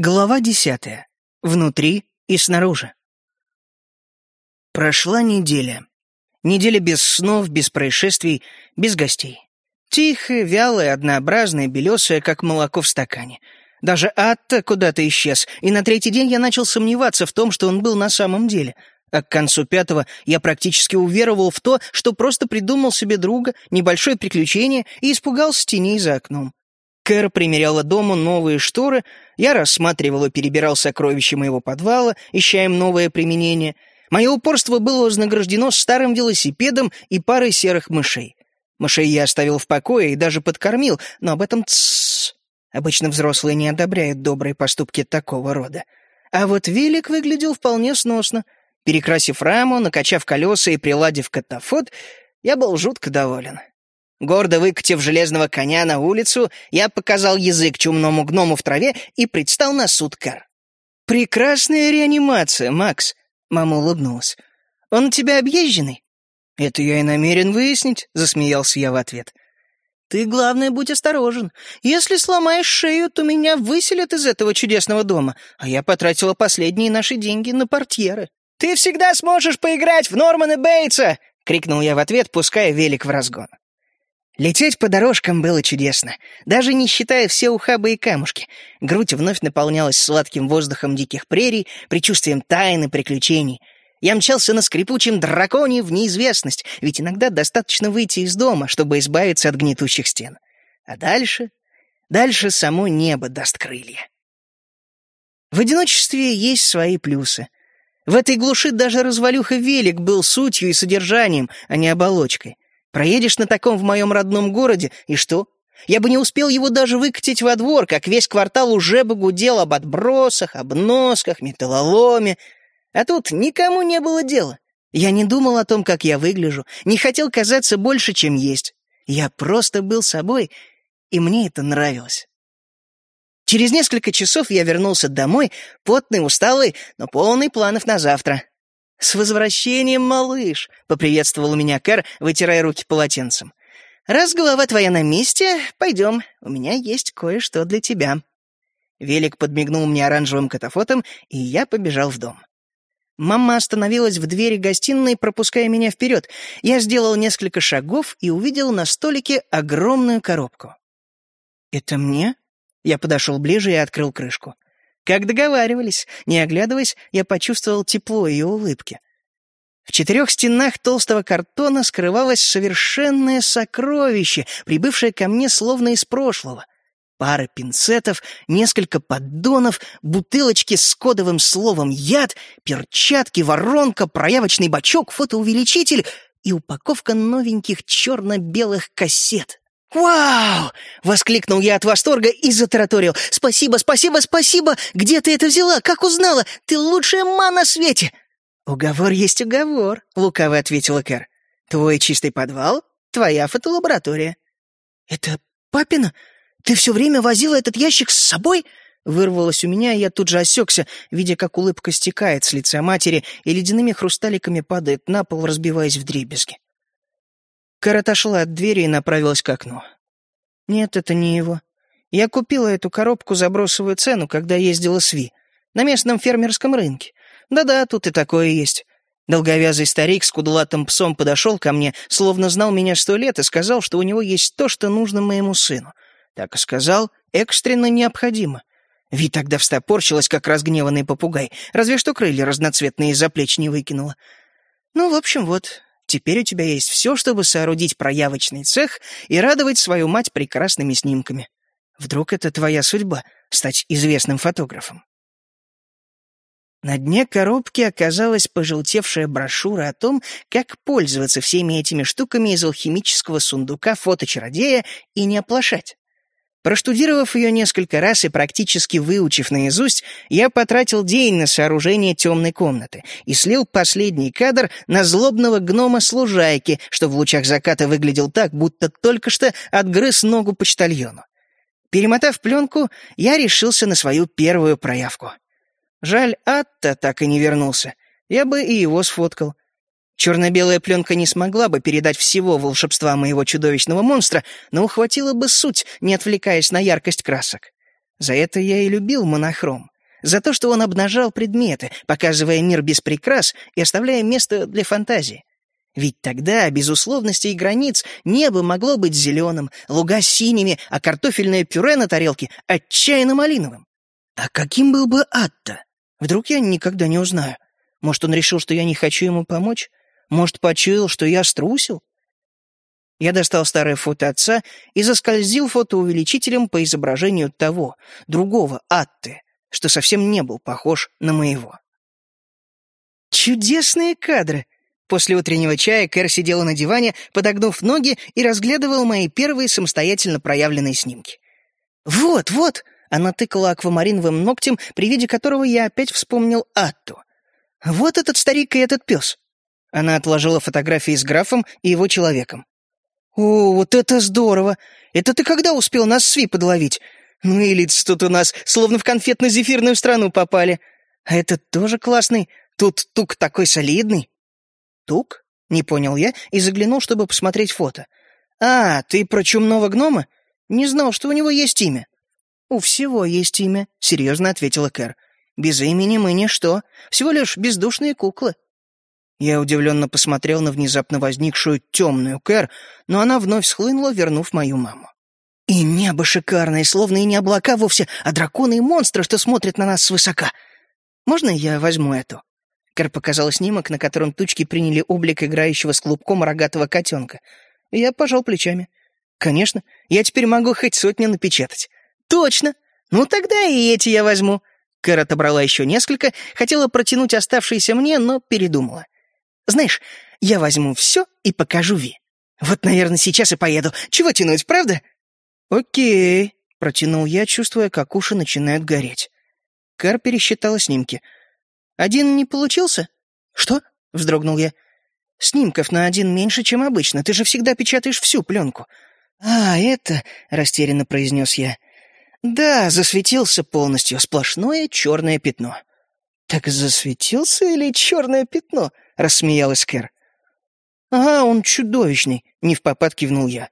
Глава десятая. Внутри и снаружи. Прошла неделя. Неделя без снов, без происшествий, без гостей. Тихая, вялая, однообразная, белесая, как молоко в стакане. Даже Атта куда-то исчез, и на третий день я начал сомневаться в том, что он был на самом деле. А к концу пятого я практически уверовал в то, что просто придумал себе друга, небольшое приключение и испугался теней за окном. Кэр примеряла дому новые шторы, я рассматривал и перебирал сокровища моего подвала, ища им новое применение. Мое упорство было вознаграждено старым велосипедом и парой серых мышей. Мышей я оставил в покое и даже подкормил, но об этом тссс. Обычно взрослые не одобряют добрые поступки такого рода. А вот велик выглядел вполне сносно. Перекрасив раму, накачав колеса и приладив катафот, я был жутко доволен. Гордо выкатив железного коня на улицу, я показал язык чумному гному в траве и предстал на суд Кар. «Прекрасная реанимация, Макс», — мама улыбнулась. «Он у тебя объезженный?» «Это я и намерен выяснить», — засмеялся я в ответ. «Ты, главное, будь осторожен. Если сломаешь шею, то меня выселят из этого чудесного дома, а я потратила последние наши деньги на портьеры». «Ты всегда сможешь поиграть в Нормана Бейтса!» — крикнул я в ответ, пуская велик в разгон. Лететь по дорожкам было чудесно, даже не считая все ухабы и камушки. Грудь вновь наполнялась сладким воздухом диких прерий, предчувствием тайны, приключений. Я мчался на скрипучем драконе в неизвестность, ведь иногда достаточно выйти из дома, чтобы избавиться от гнетущих стен. А дальше... Дальше само небо даст крылья. В одиночестве есть свои плюсы. В этой глуши даже развалюха велик был сутью и содержанием, а не оболочкой. Проедешь на таком в моем родном городе, и что? Я бы не успел его даже выкатить во двор, как весь квартал уже бы гудел об отбросах, обносках, металлоломе. А тут никому не было дела. Я не думал о том, как я выгляжу, не хотел казаться больше, чем есть. Я просто был собой, и мне это нравилось. Через несколько часов я вернулся домой, потный, усталый, но полный планов на завтра. «С возвращением, малыш!» — поприветствовал меня Кэр, вытирая руки полотенцем. «Раз голова твоя на месте, пойдем, у меня есть кое-что для тебя». Велик подмигнул мне оранжевым катафотом, и я побежал в дом. Мама остановилась в двери гостиной, пропуская меня вперед. Я сделал несколько шагов и увидел на столике огромную коробку. «Это мне?» Я подошел ближе и открыл крышку. Как договаривались, не оглядываясь, я почувствовал тепло ее улыбки. В четырех стенах толстого картона скрывалось совершенное сокровище, прибывшее ко мне словно из прошлого. Пара пинцетов, несколько поддонов, бутылочки с кодовым словом «яд», перчатки, воронка, проявочный бачок, фотоувеличитель и упаковка новеньких черно-белых кассет. «Вау!» — воскликнул я от восторга и затараторил. «Спасибо, спасибо, спасибо! Где ты это взяла? Как узнала? Ты лучшая ма на свете!» «Уговор есть уговор», — лукаво ответила Кэр. «Твой чистый подвал, твоя фотолаборатория». «Это папина? Ты все время возила этот ящик с собой?» Вырвалось у меня, и я тут же осекся, видя, как улыбка стекает с лица матери и ледяными хрусталиками падает на пол, разбиваясь в дребезги. Кэр отошла от двери и направилась к окну. «Нет, это не его. Я купила эту коробку за бросовую цену, когда ездила с Ви. На местном фермерском рынке. Да-да, тут и такое есть». Долговязый старик с кудлатым псом подошел ко мне, словно знал меня сто лет, и сказал, что у него есть то, что нужно моему сыну. Так и сказал, экстренно необходимо. Ви тогда встопорчилась, как разгневанный попугай, разве что крылья разноцветные из-за плеч не выкинула. Ну, в общем, вот, Теперь у тебя есть все, чтобы соорудить проявочный цех и радовать свою мать прекрасными снимками. Вдруг это твоя судьба — стать известным фотографом? На дне коробки оказалась пожелтевшая брошюра о том, как пользоваться всеми этими штуками из алхимического сундука фоточародея и не оплошать. Проштудировав ее несколько раз и практически выучив наизусть, я потратил день на сооружение темной комнаты и слил последний кадр на злобного гнома с что в лучах заката выглядел так, будто только что отгрыз ногу почтальону. Перемотав пленку, я решился на свою первую проявку. Жаль, Атта так и не вернулся. Я бы и его сфоткал. Черно-белая пленка не смогла бы передать всего волшебства моего чудовищного монстра, но ухватила бы суть, не отвлекаясь на яркость красок. За это я и любил монохром. За то, что он обнажал предметы, показывая мир без прикрас и оставляя место для фантазии. Ведь тогда, без условностей и границ, небо могло быть зеленым, луга синими, а картофельное пюре на тарелке отчаянно малиновым. А каким был бы ад-то? Вдруг я никогда не узнаю. Может, он решил, что я не хочу ему помочь? Может, почуял, что я струсил? Я достал старое фото отца и заскользил фотоувеличителем по изображению того, другого Атты, что совсем не был похож на моего. Чудесные кадры! После утреннего чая Кэр сидела на диване, подогнув ноги и разглядывал мои первые самостоятельно проявленные снимки. «Вот, вот!» — она тыкала аквамариновым ногтем, при виде которого я опять вспомнил Атту. «Вот этот старик и этот пес!» Она отложила фотографии с графом и его человеком. «О, вот это здорово! Это ты когда успел нас сви подловить? Ну и лица тут у нас, словно в конфетно-зефирную страну попали. А этот тоже классный. Тут тук такой солидный». «Тук?» — не понял я и заглянул, чтобы посмотреть фото. «А, ты про чумного гнома? Не знал, что у него есть имя». «У всего есть имя», — серьезно ответила Кэр. «Без имени мы ничто, всего лишь бездушные куклы». Я удивленно посмотрел на внезапно возникшую темную Кэр, но она вновь схлынула, вернув мою маму. И небо шикарное, словно и не облака вовсе, а драконы и монстры, что смотрят на нас свысока. Можно я возьму эту?» Кэр показал снимок, на котором тучки приняли облик играющего с клубком рогатого котенка. Я пожал плечами. «Конечно, я теперь могу хоть сотню напечатать». «Точно! Ну тогда и эти я возьму». Кэр отобрала еще несколько, хотела протянуть оставшиеся мне, но передумала. «Знаешь, я возьму все и покажу Ви. Вот, наверное, сейчас и поеду. Чего тянуть, правда?» «Окей», — протянул я, чувствуя, как уши начинают гореть. Кар пересчитала снимки. «Один не получился?» «Что?» — вздрогнул я. «Снимков на один меньше, чем обычно. Ты же всегда печатаешь всю пленку». «А, это...» — растерянно произнес я. «Да, засветился полностью. Сплошное черное пятно». «Так засветился или черное пятно?» — рассмеялась Кэр. «Ага, он чудовищный», — не в попад кивнул я.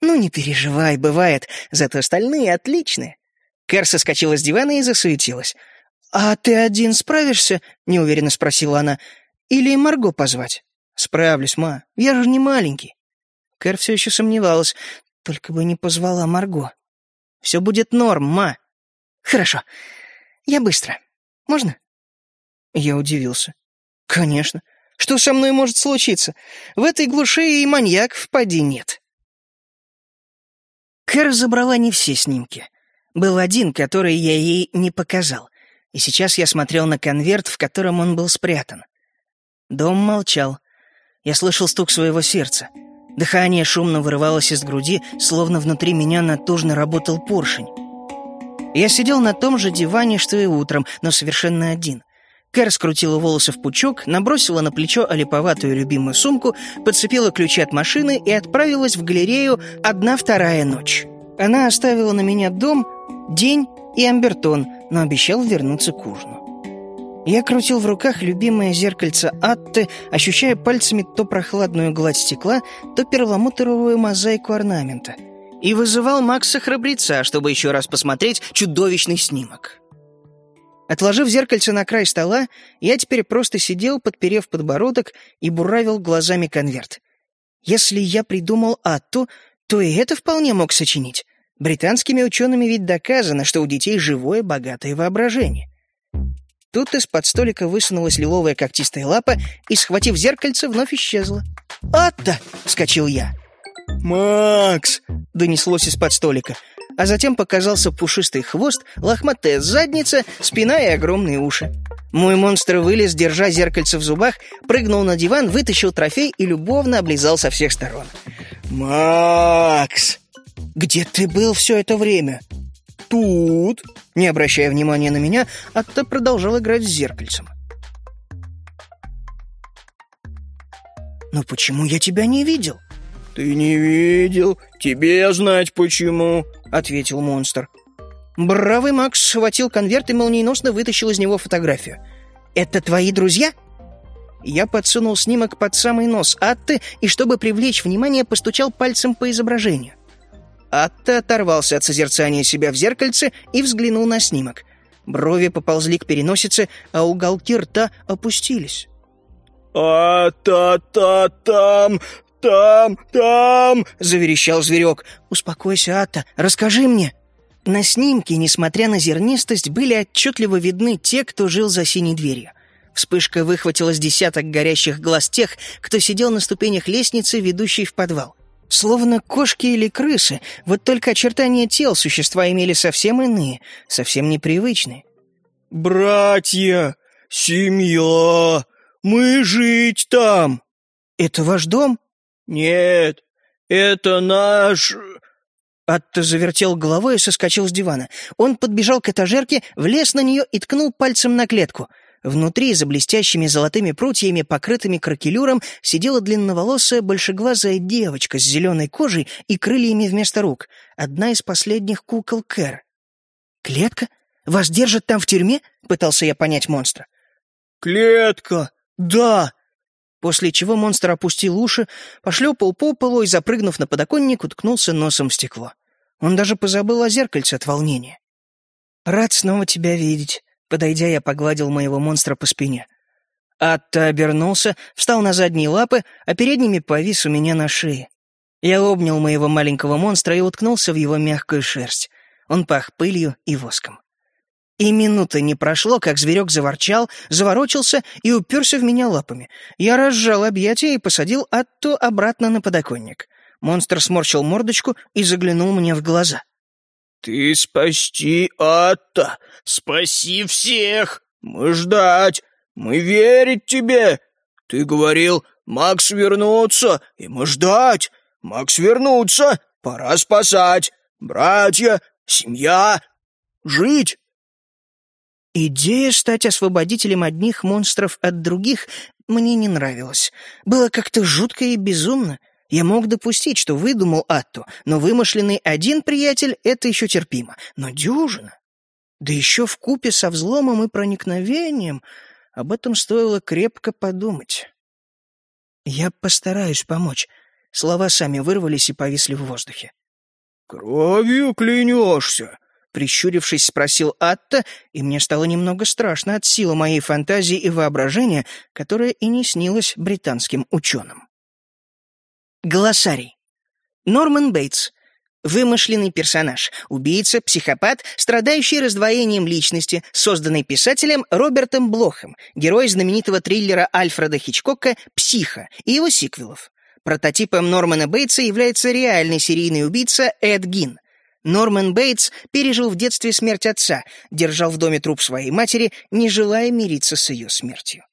«Ну, не переживай, бывает, зато остальные отличные». Кэр соскочила с дивана и засуетилась. «А ты один справишься?» — неуверенно спросила она. «Или Марго позвать?» «Справлюсь, ма. Я же не маленький». Кэр все еще сомневалась. «Только бы не позвала Марго». «Все будет норм, ма». «Хорошо. Я быстро. Можно?» Я удивился. «Конечно. Что со мной может случиться? В этой глуши и маньяк впади нет». Кэр забрала не все снимки. Был один, который я ей не показал, и сейчас я смотрел на конверт, в котором он был спрятан. Дом молчал. Я слышал стук своего сердца. Дыхание шумно вырывалось из груди, словно внутри меня натужно работал поршень. Я сидел на том же диване, что и утром, но совершенно один. Кэр скрутила волосы в пучок, набросила на плечо олиповатую любимую сумку, подцепила ключи от машины и отправилась в галерею «Одна-вторая ночь». Она оставила на меня дом, день и амбертон, но обещал вернуться к ужину. Я крутил в руках любимое зеркальце Атты, ощущая пальцами то прохладную гладь стекла, то перламутровую мозаику орнамента. И вызывал Макса-храбреца, чтобы еще раз посмотреть чудовищный снимок. Отложив зеркальце на край стола, я теперь просто сидел, подперев подбородок и буравил глазами конверт. Если я придумал Атту, то и это вполне мог сочинить. Британскими учеными ведь доказано, что у детей живое богатое воображение. Тут из-под столика высунулась лиловая когтистая лапа и, схватив зеркальце, вновь исчезла. «Атта!» — вскочил я. «Макс!» — донеслось из-под столика а затем показался пушистый хвост, лохматая задница, спина и огромные уши. Мой монстр вылез, держа зеркальце в зубах, прыгнул на диван, вытащил трофей и любовно облизал со всех сторон. «Макс! Где ты был все это время?» «Тут!» Не обращая внимания на меня, Атта продолжал играть с зеркальцем. «Но почему я тебя не видел?» «Ты не видел? Тебе знать почему!» Ответил монстр. Бравый Макс схватил конверт и молниеносно вытащил из него фотографию. «Это твои друзья?» Я подсунул снимок под самый нос Атты и, чтобы привлечь внимание, постучал пальцем по изображению. Атта оторвался от созерцания себя в зеркальце и взглянул на снимок. Брови поползли к переносице, а уголки рта опустились. «А-та-та там, там, там!» — заверещал зверек. «Успокойся, Атта, расскажи мне!» На снимке, несмотря на зернистость, были отчетливо видны те, кто жил за синей дверью. Вспышка выхватила с десяток горящих глаз тех, кто сидел на ступенях лестницы, ведущей в подвал. Словно кошки или крысы, вот только очертания тел существа имели совсем иные, совсем непривычные. «Братья! Семья! Мы жить там!» «Это ваш дом?» «Нет, это наш...» Атто завертел головой и соскочил с дивана. Он подбежал к этажерке, влез на нее и ткнул пальцем на клетку — Внутри, за блестящими золотыми прутьями, покрытыми кракелюром, сидела длинноволосая большеглазая девочка с зеленой кожей и крыльями вместо рук. Одна из последних кукол Кэр. «Клетка? Вас держат там в тюрьме?» — пытался я понять монстра. «Клетка! Да!» После чего монстр опустил уши, пошлепал по полу и, запрыгнув на подоконник, уткнулся носом в стекло. Он даже позабыл о зеркальце от волнения. «Рад снова тебя видеть», Подойдя, я погладил моего монстра по спине. Атта обернулся, встал на задние лапы, а передними повис у меня на шее. Я обнял моего маленького монстра и уткнулся в его мягкую шерсть. Он пах пылью и воском. И минуты не прошло, как зверек заворчал, заворочился и уперся в меня лапами. Я разжал объятия и посадил Атту обратно на подоконник. Монстр сморщил мордочку и заглянул мне в глаза. «Ты спасти Атта! Спаси всех! Мы ждать! Мы верить тебе! Ты говорил, Макс вернуться, и мы ждать! Макс вернуться! Пора спасать! Братья, семья, жить!» Идея стать освободителем одних монстров от других мне не нравилась. Было как-то жутко и безумно. Я мог допустить, что выдумал Атту, но вымышленный один приятель — это еще терпимо. Но дюжина? Да еще в купе со взломом и проникновением. Об этом стоило крепко подумать. «Я постараюсь помочь». Слова сами вырвались и повисли в воздухе. «Кровью клянешься?» Прищурившись, спросил Атта, и мне стало немного страшно от силы моей фантазии и воображения, которая и не снилась британским ученым. Глоссарий. Норман Бейтс. Вымышленный персонаж, убийца, психопат, страдающий раздвоением личности, созданный писателем Робертом Блохом, герой знаменитого триллера Альфреда Хичкока «Психа» и его сиквелов. Прототипом Нормана Бейтса является реальный серийный убийца Эд Гин. Норман Бейтс пережил в детстве смерть отца, держал в доме труп своей матери, не желая мириться с ее смертью.